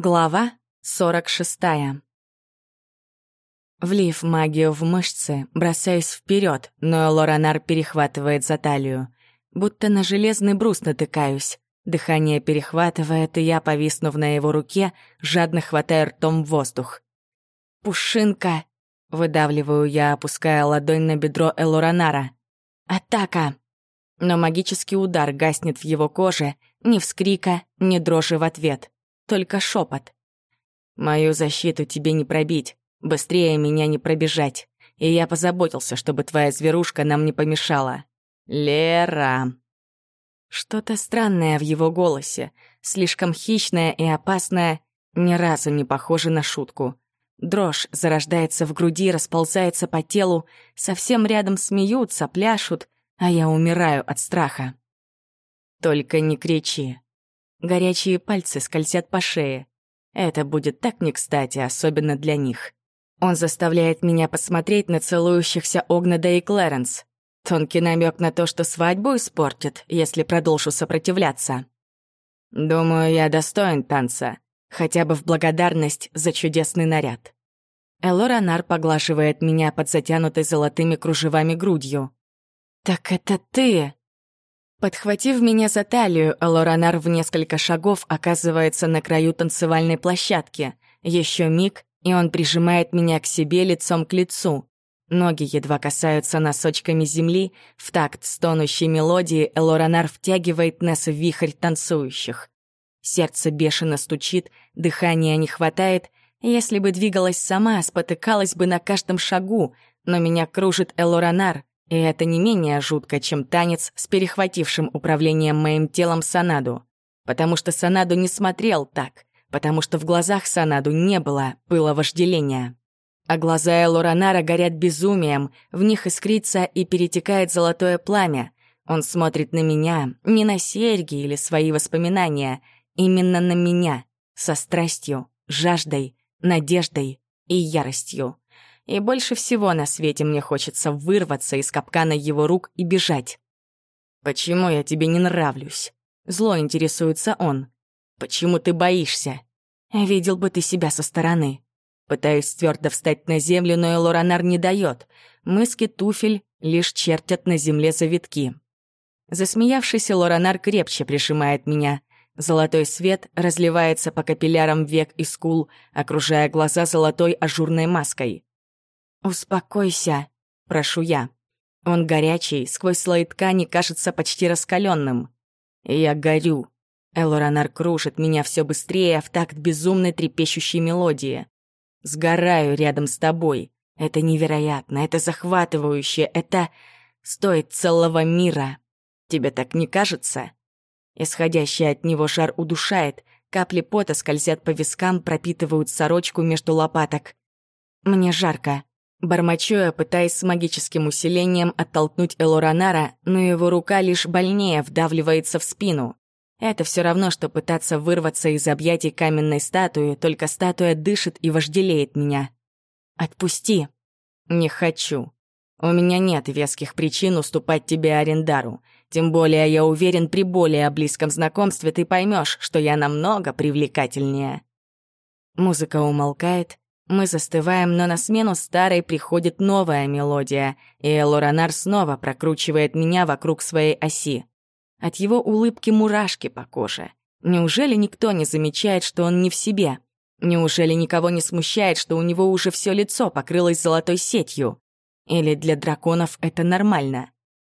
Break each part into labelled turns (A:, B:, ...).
A: Глава 46. Влив магию в мышцы, бросаюсь вперед, но Лоранар перехватывает за талию. Будто на железный брус натыкаюсь. Дыхание перехватывает, и я, повиснув на его руке, жадно хватаю ртом воздух. «Пушинка!» — выдавливаю я, опуская ладонь на бедро Элоранара. «Атака!» Но магический удар гаснет в его коже, ни вскрика, ни дрожи в ответ — только шепот. «Мою защиту тебе не пробить, быстрее меня не пробежать, и я позаботился, чтобы твоя зверушка нам не помешала. Лера!» Что-то странное в его голосе, слишком хищное и опасное, ни разу не похоже на шутку. Дрожь зарождается в груди, расползается по телу, совсем рядом смеются, пляшут, а я умираю от страха. «Только не кричи», Горячие пальцы скользят по шее. Это будет так не кстати, особенно для них. Он заставляет меня посмотреть на целующихся Огнада и Клэренс. Тонкий намек на то, что свадьбу испортит, если продолжу сопротивляться. Думаю, я достоин танца, хотя бы в благодарность за чудесный наряд. Элоранар поглаживает меня под затянутой золотыми кружевами грудью. «Так это ты!» Подхватив меня за талию, Лоранар в несколько шагов оказывается на краю танцевальной площадки. Еще миг, и он прижимает меня к себе лицом к лицу. Ноги едва касаются носочками земли, в такт стонущей мелодии Элоранар втягивает нас в вихрь танцующих. Сердце бешено стучит, дыхания не хватает. Если бы двигалась сама, спотыкалась бы на каждом шагу, но меня кружит Элоранар, и это не менее жутко, чем танец с перехватившим управлением моим телом Санаду. Потому что Санаду не смотрел так, потому что в глазах Санаду не было пыла вожделения. А глаза Элоранара горят безумием, в них искрится и перетекает золотое пламя. Он смотрит на меня, не на серьги или свои воспоминания, именно на меня, со страстью, жаждой, надеждой и яростью. И больше всего на свете мне хочется вырваться из капкана его рук и бежать. «Почему я тебе не нравлюсь?» Зло интересуется он. «Почему ты боишься?» «Видел бы ты себя со стороны». Пытаюсь твердо встать на землю, но Элоранар не дает. Мыски туфель лишь чертят на земле завитки. Засмеявшийся Лоранар крепче прижимает меня. Золотой свет разливается по капиллярам век и скул, окружая глаза золотой ажурной маской. «Успокойся», — прошу я. Он горячий, сквозь слои ткани кажется почти раскаленным. Я горю. Элоранар кружит меня все быстрее в такт безумной трепещущей мелодии. Сгораю рядом с тобой. Это невероятно, это захватывающе, это стоит целого мира. Тебе так не кажется? Исходящий от него жар удушает, капли пота скользят по вискам, пропитывают сорочку между лопаток. Мне жарко. Бормочу пытаясь с магическим усилением оттолкнуть Элоранара, но его рука лишь больнее вдавливается в спину. Это все равно, что пытаться вырваться из объятий каменной статуи, только статуя дышит и вожделеет меня. «Отпусти!» «Не хочу. У меня нет веских причин уступать тебе Арендару. Тем более, я уверен, при более близком знакомстве ты поймешь, что я намного привлекательнее». Музыка умолкает, мы застываем, но на смену старой приходит новая мелодия, и Лоранар снова прокручивает меня вокруг своей оси. От его улыбки мурашки по коже. Неужели никто не замечает, что он не в себе? Неужели никого не смущает, что у него уже все лицо покрылось золотой сетью? Или для драконов это нормально?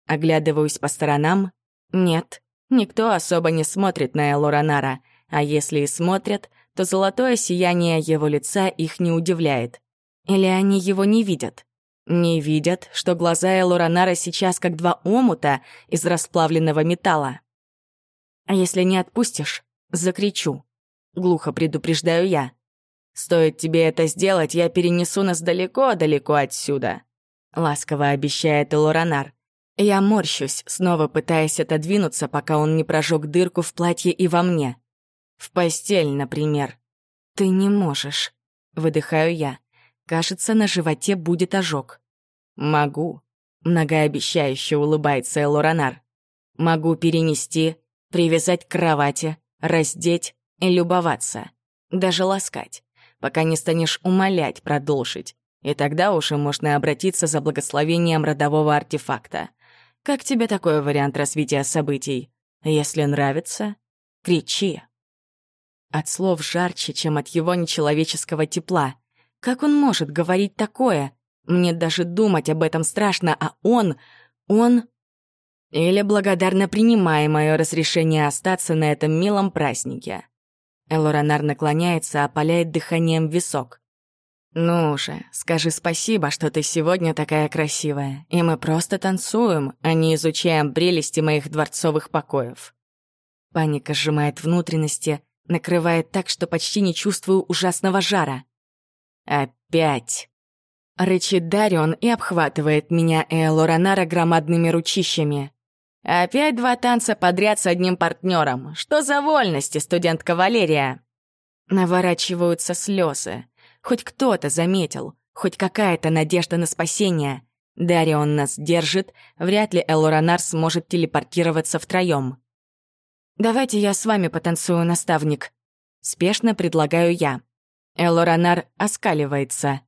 A: Оглядываюсь по сторонам. Нет, никто особо не смотрит на Элоранара, а если и смотрят, то золотое сияние его лица их не удивляет. Или они его не видят? Не видят, что глаза Элоранара сейчас как два омута из расплавленного металла. А если не отпустишь, закричу. Глухо предупреждаю я. Стоит тебе это сделать, я перенесу нас далеко-далеко отсюда. Ласково обещает Элоранар. Я морщусь, снова пытаясь отодвинуться, пока он не прожег дырку в платье и во мне. В постель, например. Ты не можешь. Выдыхаю я. Кажется, на животе будет ожог. Могу. Многообещающе улыбается Элоранар. Могу перенести, привязать к кровати, раздеть и любоваться. даже ласкать, пока не станешь умолять продолжить. И тогда уже можно обратиться за благословением родового артефакта. Как тебе такой вариант развития событий? Если нравится, кричи. От слов жарче, чем от его нечеловеческого тепла. Как он может говорить такое? Мне даже думать об этом страшно, а он... он... Или благодарно принимая мое разрешение остаться на этом милом празднике. Элоранар наклоняется, опаляет дыханием висок. «Ну же, скажи спасибо, что ты сегодня такая красивая, и мы просто танцуем, а не изучаем прелести моих дворцовых покоев». Паника сжимает внутренности, накрывает так, что почти не чувствую ужасного жара. «Опять!» Рычит Дарион и обхватывает меня и громадными ручищами. «Опять два танца подряд с одним партнером. Что за вольности, студентка Валерия?» Наворачиваются слезы. Хоть кто-то заметил, хоть какая-то надежда на спасение. Дарион нас держит, вряд ли Элоранар сможет телепортироваться втроем. «Давайте я с вами потанцую, наставник», — спешно предлагаю я. Элоранар оскаливается.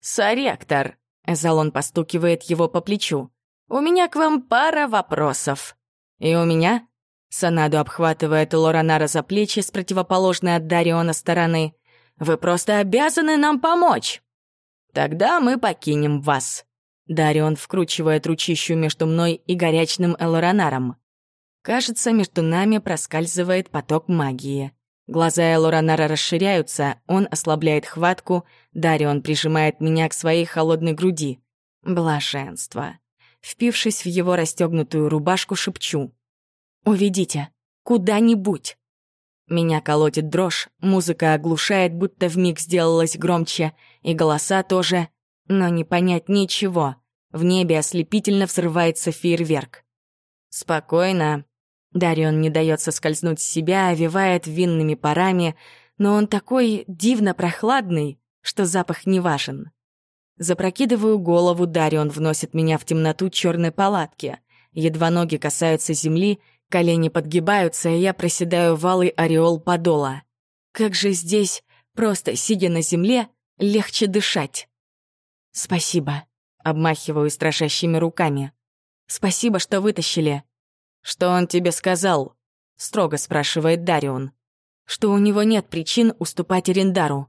A: «Соректор», — Залон постукивает его по плечу, — «у меня к вам пара вопросов». «И у меня?» Санаду обхватывает Лоранара за плечи с противоположной от Дариона стороны. Вы просто обязаны нам помочь!» «Тогда мы покинем вас!» Дарион вкручивает ручищу между мной и горячным Элоранаром. Кажется, между нами проскальзывает поток магии. Глаза Элоранара расширяются, он ослабляет хватку, Дарион прижимает меня к своей холодной груди. Блаженство. Впившись в его расстегнутую рубашку, шепчу. «Уведите! Куда-нибудь!» Меня колотит дрожь, музыка оглушает, будто вмиг сделалась громче, и голоса тоже, но не понять ничего. В небе ослепительно взрывается фейерверк. «Спокойно». Дарион не дает соскользнуть с себя, овивает винными парами, но он такой дивно прохладный, что запах не важен. Запрокидываю голову, Дарион вносит меня в темноту черной палатки. Едва ноги касаются земли — Колени подгибаются, и я проседаю валый ореол подола. Как же здесь, просто сидя на земле, легче дышать. «Спасибо», — обмахиваю страшащими руками. «Спасибо, что вытащили». «Что он тебе сказал?» — строго спрашивает Дарион. «Что у него нет причин уступать Эрендару».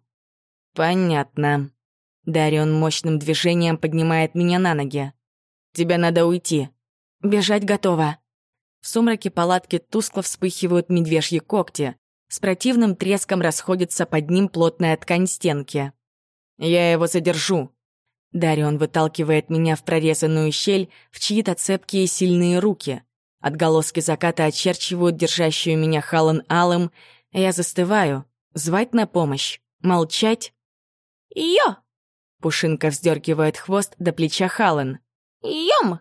A: «Понятно». Дарион мощным движением поднимает меня на ноги. «Тебе надо уйти». «Бежать готова». В сумраке палатки тускло вспыхивают медвежьи когти. С противным треском расходится под ним плотная ткань стенки. «Я его задержу». Дарион выталкивает меня в прорезанную щель в чьи-то цепкие сильные руки. Отголоски заката очерчивают держащую меня Халан алым. Я застываю. Звать на помощь? Молчать? «Йо!» Пушинка вздергивает хвост до плеча Халан. «Йом!»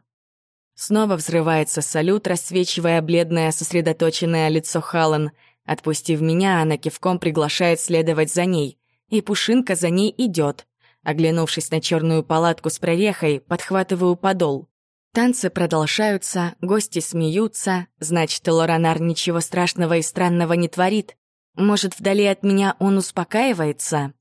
A: Снова взрывается салют, рассвечивая бледное, сосредоточенное лицо Халан. Отпустив меня, она кивком приглашает следовать за ней. И Пушинка за ней идет. Оглянувшись на черную палатку с прорехой, подхватываю подол. Танцы продолжаются, гости смеются, значит, Лоранар ничего страшного и странного не творит. Может, вдали от меня он успокаивается?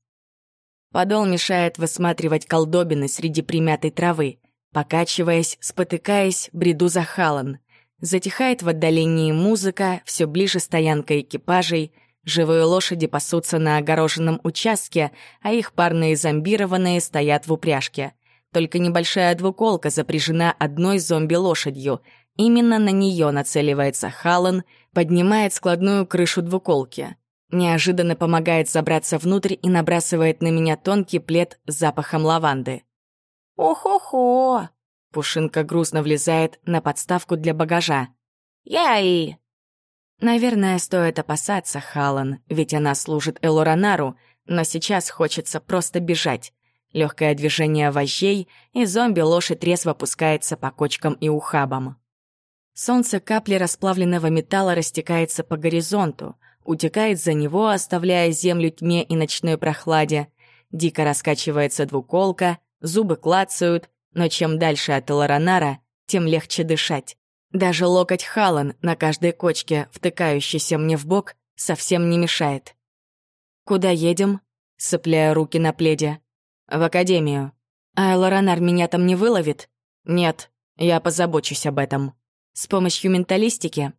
A: Подол мешает высматривать колдобины среди примятой травы. Покачиваясь, спотыкаясь, бреду за Халан. Затихает в отдалении музыка, все ближе стоянка экипажей. Живые лошади пасутся на огороженном участке, а их парные зомбированные стоят в упряжке. Только небольшая двуколка запряжена одной зомби-лошадью. Именно на нее нацеливается Халан, поднимает складную крышу двуколки. Неожиданно помогает забраться внутрь и набрасывает на меня тонкий плед с запахом лаванды. «Ох-охо!» Пушинка грустно влезает на подставку для багажа. «Яй!» Наверное, стоит опасаться Халан, ведь она служит Элоранару, но сейчас хочется просто бежать. Легкое движение вожжей, и зомби-лошадь резво опускается по кочкам и ухабам. Солнце капли расплавленного металла растекается по горизонту, утекает за него, оставляя землю тьме и ночной прохладе. Дико раскачивается двуколка, зубы клацают, но чем дальше от Лоранара, тем легче дышать. Даже локоть Халан на каждой кочке, втыкающийся мне в бок, совсем не мешает. «Куда едем?» — сцепляя руки на пледе. «В академию. А Лоранар меня там не выловит?» «Нет, я позабочусь об этом. С помощью менталистики?»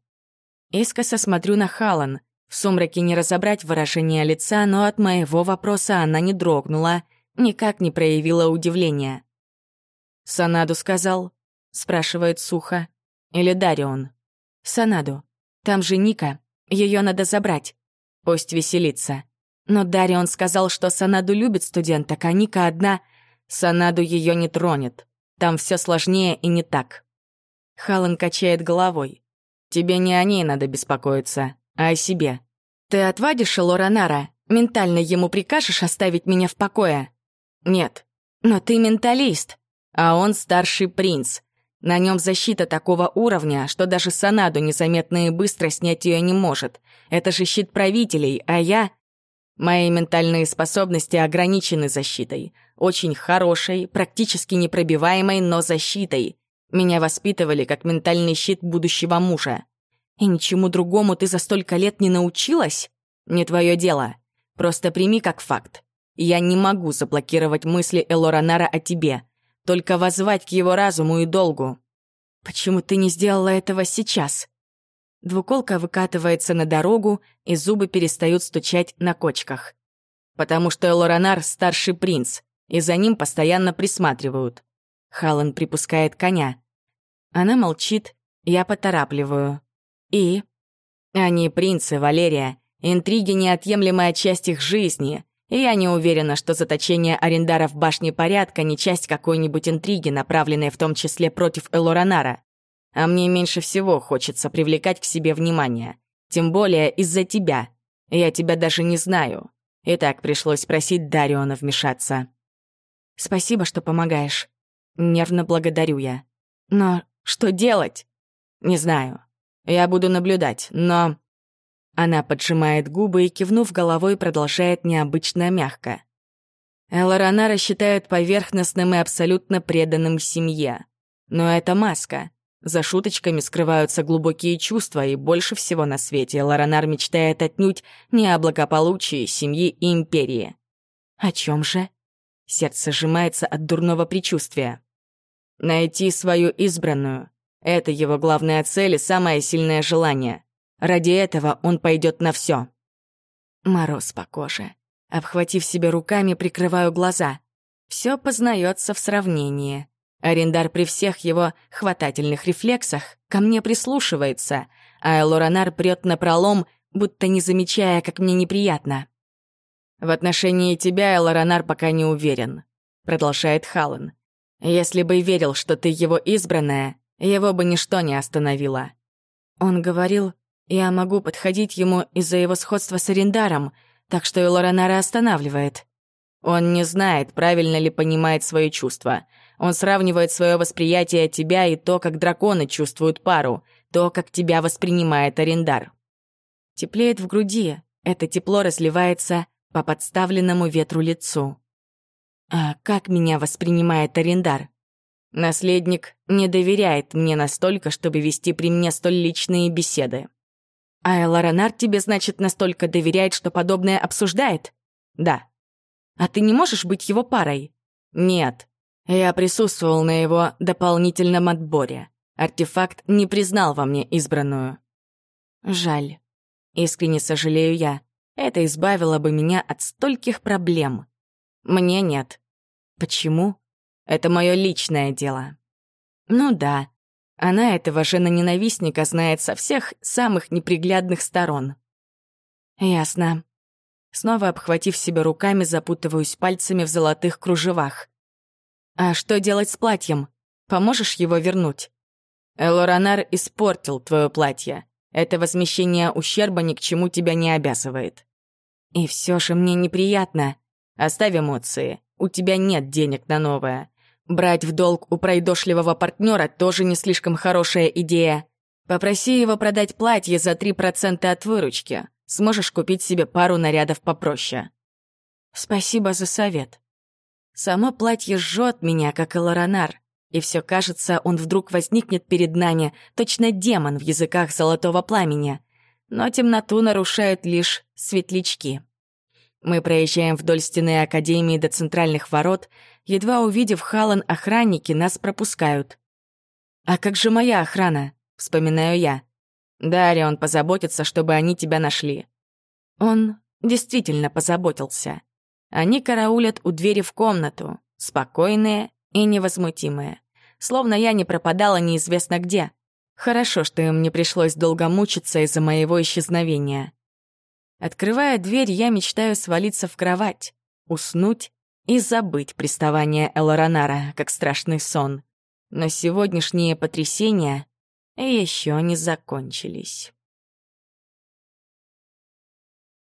A: Искоса смотрю на Халан. В сумраке не разобрать выражение лица, но от моего вопроса она не дрогнула, никак не проявила удивления. «Санаду сказал?» — спрашивает сухо. «Или Дарион?» «Санаду. Там же Ника. Ее надо забрать. Пусть веселится. Но Дарион сказал, что Санаду любит студенток, а Ника одна. Санаду ее не тронет. Там все сложнее и не так». Халан качает головой. «Тебе не о ней надо беспокоиться, а о себе. Ты отвадишь Лоранара? Ментально ему прикажешь оставить меня в покое?» «Нет». «Но ты менталист, а он старший принц. На нем защита такого уровня, что даже Санаду незаметно и быстро снять ее не может. Это же щит правителей, а я... Мои ментальные способности ограничены защитой. Очень хорошей, практически непробиваемой, но защитой. Меня воспитывали как ментальный щит будущего мужа. И ничему другому ты за столько лет не научилась? Не твое дело. Просто прими как факт. Я не могу заблокировать мысли Элоранара о тебе, только воззвать к его разуму и долгу. Почему ты не сделала этого сейчас? Двуколка выкатывается на дорогу, и зубы перестают стучать на кочках. Потому что Элоранар — старший принц, и за ним постоянно присматривают. Халан припускает коня. Она молчит, я поторапливаю. И? Они принцы, Валерия. Интриги — неотъемлемая часть их жизни. И я не уверена, что заточение Арендара в башне порядка не часть какой-нибудь интриги, направленной в том числе против Элоранара. А мне меньше всего хочется привлекать к себе внимание. Тем более из-за тебя. Я тебя даже не знаю. И так пришлось просить Дариона вмешаться. Спасибо, что помогаешь. Нервно благодарю я. Но что делать? Не знаю. Я буду наблюдать, но... Она поджимает губы и, кивнув головой, продолжает необычно мягко. Элоранара считают поверхностным и абсолютно преданным семье. Но это маска. За шуточками скрываются глубокие чувства, и больше всего на свете Лоранар мечтает отнюдь не о благополучии семьи и империи. О чем же? Сердце сжимается от дурного предчувствия. Найти свою избранную. Это его главная цель и самое сильное желание. Ради этого он пойдет на все. Мороз по коже. Обхватив себя руками, прикрываю глаза. Все познается в сравнении. Арендар при всех его хватательных рефлексах ко мне прислушивается, а Элоранар прет на пролом, будто не замечая, как мне неприятно. «В отношении тебя Элоранар пока не уверен», — продолжает Халан. Если бы верил, что ты его избранная, его бы ничто не остановило. Он говорил, я могу подходить ему из-за его сходства с Арендаром, так что и Лоранара останавливает. Он не знает, правильно ли понимает свои чувства. Он сравнивает свое восприятие тебя и то, как драконы чувствуют пару, то, как тебя воспринимает Арендар. Теплеет в груди, это тепло разливается по подставленному ветру лицу. А как меня воспринимает арендар? Наследник не доверяет мне настолько, чтобы вести при мне столь личные беседы. А Эларонар тебе, значит, настолько доверяет, что подобное обсуждает? Да. А ты не можешь быть его парой? Нет. Я присутствовал на его дополнительном отборе. Артефакт не признал во мне избранную. Жаль. Искренне сожалею я. Это избавило бы меня от стольких проблем. Мне нет. Почему? Это мое личное дело. Ну да, она этого жена-ненавистника знает со всех самых неприглядных сторон. Ясно. Снова обхватив себя руками, запутываюсь пальцами в золотых кружевах. А что делать с платьем? Поможешь его вернуть? Элоранар испортил твое платье. Это возмещение ущерба ни к чему тебя не обязывает. И все же мне неприятно. Оставь эмоции. У тебя нет денег на новое. Брать в долг у пройдошливого партнера тоже не слишком хорошая идея. Попроси его продать платье за 3% от выручки. Сможешь купить себе пару нарядов попроще. Спасибо за совет. Само платье жжет меня, как и Лоранар. И все кажется, он вдруг возникнет перед Нани, точно демон в языках золотого пламени. Но темноту нарушают лишь светлячки. Мы проезжаем вдоль стены Академии до центральных ворот. Едва увидев Халан, охранники нас пропускают. «А как же моя охрана?» — вспоминаю я. «Дарья, позаботится, чтобы они тебя нашли». Он действительно позаботился. Они караулят у двери в комнату, спокойные и невозмутимые. Словно я не пропадала неизвестно где. Хорошо, что им не пришлось долго мучиться из-за моего исчезновения. Открывая дверь, я мечтаю свалиться в кровать, уснуть и забыть приставание Элоранара, как страшный сон. Но сегодняшние потрясения еще не закончились.